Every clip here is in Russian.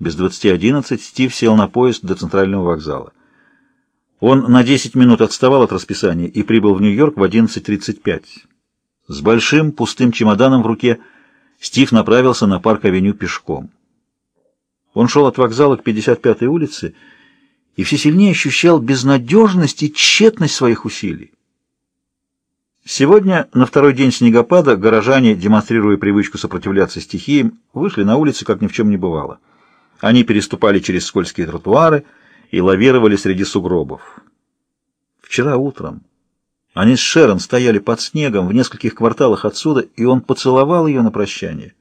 Без двадцати одиннадцать Стив сел на поезд до центрального вокзала. Он на 10 минут отставал от расписания и прибыл в Нью-Йорк в 11.35. С большим пустым чемоданом в руке Стив направился на парк-авеню пешком. Он шел от вокзала к 55-й улице и все сильнее ощущал безнадежность и тщетность своих усилий. Сегодня, на второй день снегопада, горожане, демонстрируя привычку сопротивляться стихиям, вышли на улицы, как ни в чем не бывало. Они переступали через скользкие тротуары и лавировали среди сугробов. Вчера утром они с Шерон стояли под снегом в нескольких кварталах отсюда, и он поцеловал ее на прощание.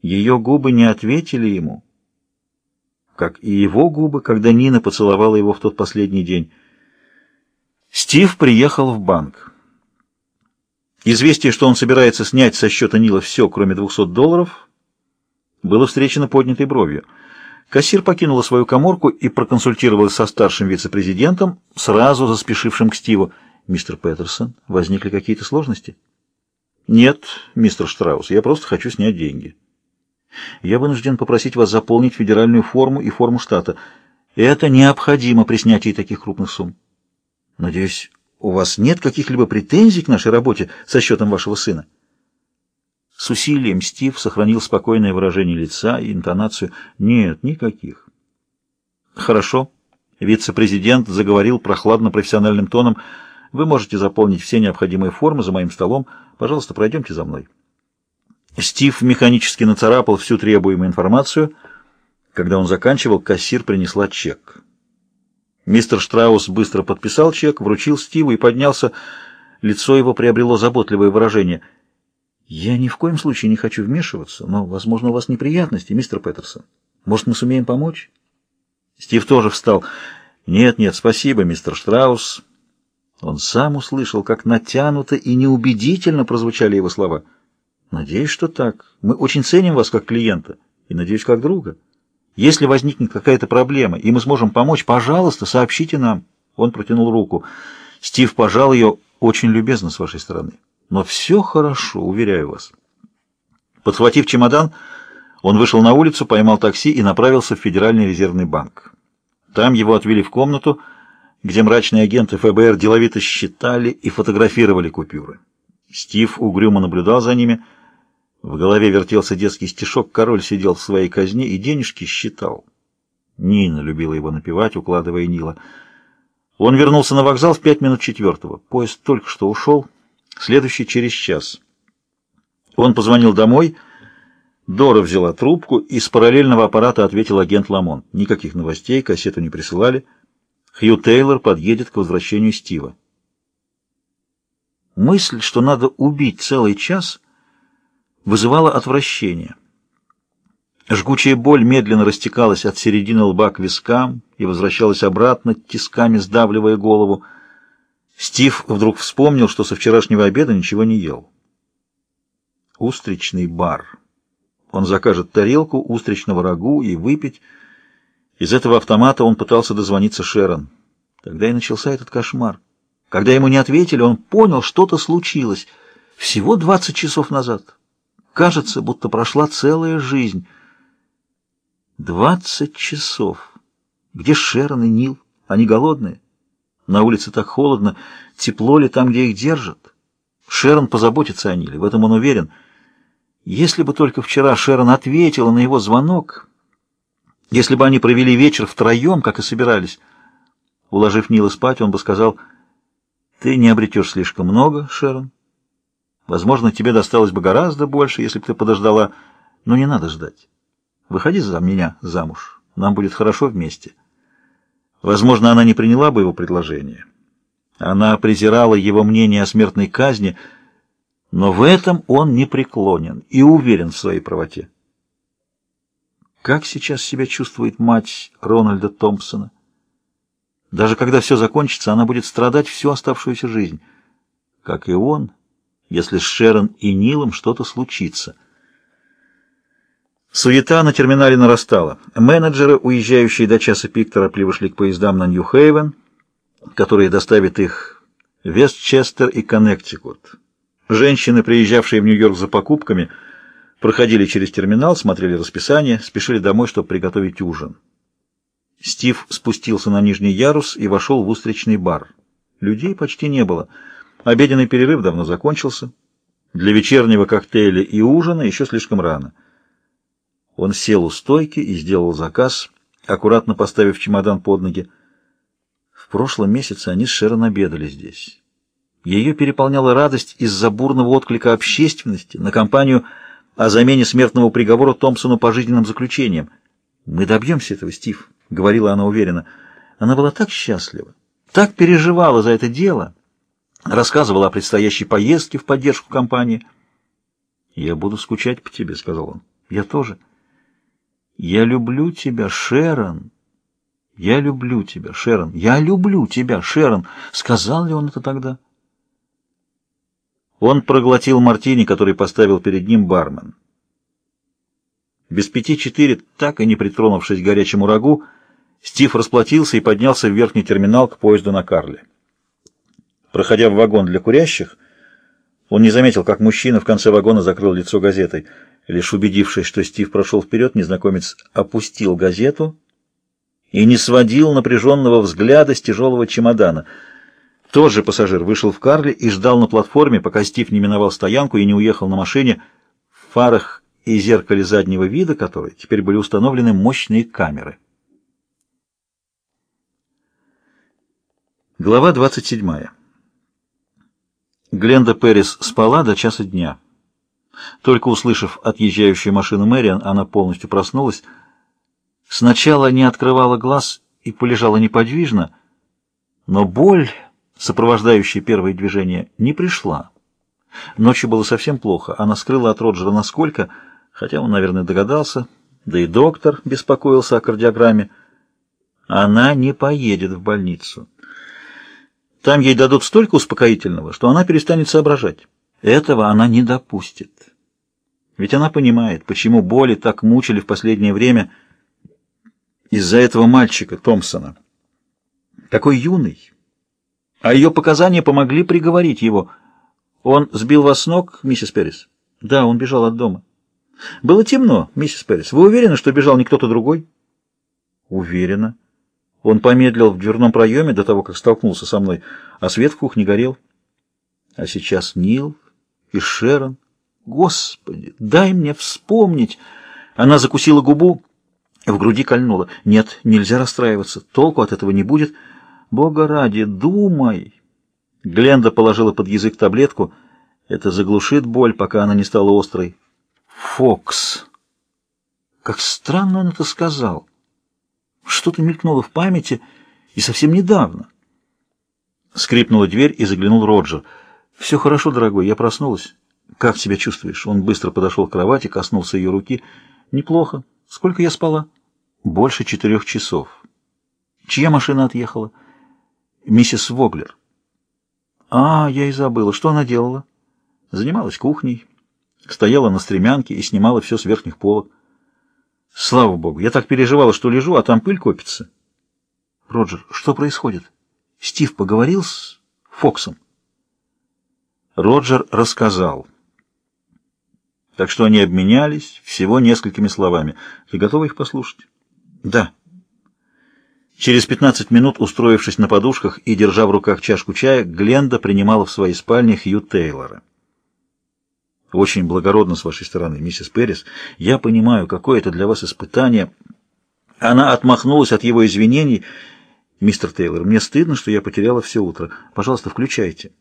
Ее губы не ответили ему, как и его губы, когда Нина поцеловала его в тот последний день. Стив приехал в банк. Известие, что он собирается снять со счета Нила все, кроме 200 долларов, было встречено поднятой бровью. Кассир покинула свою коморку и проконсультировалась со старшим вице-президентом, сразу заспешившим к Стиву. «Мистер Петерсон, возникли какие-то сложности?» «Нет, мистер Штраус, я просто хочу снять деньги». «Я вынужден попросить вас заполнить федеральную форму и форму штата. Это необходимо при снятии таких крупных сумм. Надеюсь, у вас нет каких-либо претензий к нашей работе со счетом вашего сына?» С усилием Стив сохранил спокойное выражение лица и интонацию. «Нет, никаких». «Хорошо». Вице-президент заговорил прохладно-профессиональным тоном. «Вы можете заполнить все необходимые формы за моим столом. Пожалуйста, пройдемте за мной». Стив механически нацарапал всю требуемую информацию. Когда он заканчивал, кассир принесла чек. Мистер Штраус быстро подписал чек, вручил Стиву и поднялся. Лицо его приобрело заботливое выражение — «Я ни в коем случае не хочу вмешиваться, но, возможно, у вас неприятности, мистер Петерсон. Может, мы сумеем помочь?» Стив тоже встал. «Нет, нет, спасибо, мистер Штраус». Он сам услышал, как натянуто и неубедительно прозвучали его слова. «Надеюсь, что так. Мы очень ценим вас как клиента и, надеюсь, как друга. Если возникнет какая-то проблема, и мы сможем помочь, пожалуйста, сообщите нам». Он протянул руку. Стив пожал ее очень любезно с вашей стороны. Но все хорошо, уверяю вас. Подхватив чемодан, он вышел на улицу, поймал такси и направился в Федеральный резервный банк. Там его отвели в комнату, где мрачные агенты ФБР деловито считали и фотографировали купюры. Стив угрюмо наблюдал за ними. В голове вертелся детский стишок, король сидел в своей казне и денежки считал. Нина любила его напевать, укладывая Нила. Он вернулся на вокзал в пять минут четвертого. Поезд только что ушел следующий через час. Он позвонил домой, Дора взяла трубку, и с параллельного аппарата ответил агент Ламон. Никаких новостей, кассету не присылали. Хью Тейлор подъедет к возвращению Стива. Мысль, что надо убить целый час, вызывала отвращение. Жгучая боль медленно растекалась от середины лба к вискам и возвращалась обратно, тисками сдавливая голову. Стив вдруг вспомнил, что со вчерашнего обеда ничего не ел. Устричный бар. Он закажет тарелку устричного рагу и выпить. Из этого автомата он пытался дозвониться Шерон. Тогда и начался этот кошмар. Когда ему не ответили, он понял, что-то случилось. Всего двадцать часов назад. Кажется, будто прошла целая жизнь. Двадцать часов. Где Шерон и Нил? Они голодные? На улице так холодно. Тепло ли там, где их держат? Шерон позаботится о Ниле, в этом он уверен. Если бы только вчера Шерон ответила на его звонок, если бы они провели вечер втроем, как и собирались, уложив Нила спать, он бы сказал, «Ты не обретешь слишком много, Шерон. Возможно, тебе досталось бы гораздо больше, если бы ты подождала, но не надо ждать. Выходи за меня замуж, нам будет хорошо вместе». Возможно, она не приняла бы его предложение. Она презирала его мнение о смертной казни, но в этом он не преклонен и уверен в своей правоте. Как сейчас себя чувствует мать Рональда Томпсона? Даже когда все закончится, она будет страдать всю оставшуюся жизнь. Как и он, если с Шерон и Нилом что-то случится — Суета на терминале нарастала. Менеджеры, уезжающие до часа пик, торопливо шли к поездам на Нью-Хейвен, которые доставят их в Вестчестер и Коннектикут. Женщины, приезжавшие в Нью-Йорк за покупками, Проходили через терминал, смотрели расписание, спешили домой, чтобы приготовить ужин. Стив спустился на нижний ярус и вошел в устричный бар. Людей почти не было. Обеденный перерыв давно закончился. Для вечернего коктейля и ужина еще слишком рано. Он сел у стойки и сделал заказ, аккуратно поставив чемодан под ноги. В прошлом месяце они с Шерон обедали здесь. Ее переполняла радость из-за бурного отклика общественности на кампанию о замене смертного приговора Томпсону пожизненным заключением. «Мы добьемся этого, Стив», — говорила она уверенно. Она была так счастлива, так переживала за это дело, рассказывала о предстоящей поездке в поддержку компании. «Я буду скучать по тебе», — сказал он. «Я тоже». «Я люблю тебя, Шерон». «Я люблю тебя, Шерон. Я люблю тебя, Шерон». Сказал ли он это тогда? Он проглотил мартини, который поставил перед ним бармен. Без пяти четыре, так и не притронувшись к горячему рагу, Стив расплатился и поднялся в верхний терминал к поезду на Карле. Проходя в вагон для курящих, он не заметил, как мужчина в конце вагона закрыл лицо газетой. Лишь убедившись, что Стив прошел вперед, незнакомец опустил газету и не сводил напряженного взгляда с тяжелого чемодана. Тот же пассажир вышел в Карле и ждал на платформе, пока Стив не миновал стоянку и не уехал на машине, в фарах и зеркале заднего вида которой теперь были установлены мощные камеры. Глава 27. Гленда Перрис спала до часа дня. Только услышав отъезжающую машину Мэриан, она полностью проснулась. Сначала не открывала глаз и полежала неподвижно, но боль, сопровождающая первые движения, не пришла. Ночью было совсем плохо. Она скрыла от Роджера насколько, хотя он, наверное, догадался, да и доктор беспокоился о кардиограмме. Она не поедет в больницу. Там ей дадут столько успокоительного, что она перестанет соображать. Этого она не допустит. Ведь она понимает, почему боли так мучили в последнее время из-за этого мальчика Томпсона. Такой юный. А ее показания помогли приговорить его. Он сбил вас с ног, миссис Перрис? Да, он бежал от дома. Было темно, миссис Перрис. Вы уверены, что бежал не кто-то другой? Уверена. Он помедлил в дверном проеме до того, как столкнулся со мной, а свет в кухне горел. А сейчас Нил и Шерон. Господи, дай мне вспомнить. Она закусила губу, в груди кольнула. Нет, нельзя расстраиваться, толку от этого не будет. Бога ради, думай. Гленда положила под язык таблетку. Это заглушит боль, пока она не стала острой. Фокс. Как странно он это сказал. Что-то мелькнуло в памяти, и совсем недавно. Скрипнула дверь, и заглянул Роджер. «Все хорошо, дорогой, я проснулась. Как себя чувствуешь?» Он быстро подошел к кровати, коснулся ее руки. «Неплохо. Сколько я спала?» «Больше четырех часов». «Чья машина отъехала?» «Миссис Воглер». «А, я и забыла. Что она делала?» «Занималась кухней, стояла на стремянке и снимала все с верхних полок». Слава богу, я так переживала, что лежу, а там пыль копится. Роджер, что происходит? Стив поговорил с Фоксом? Роджер рассказал. Так что они обменялись всего несколькими словами. Ты готова их послушать? Да. Через 15 минут, устроившись на подушках и держа в руках чашку чая, Гленда принимала в своей спальне Хью Тейлора. Очень благородно с вашей стороны, миссис Перрис. Я понимаю, какое это для вас испытание. Она отмахнулась от его извинений. Мистер Тейлор, мне стыдно, что я потеряла все утро. Пожалуйста, включайте.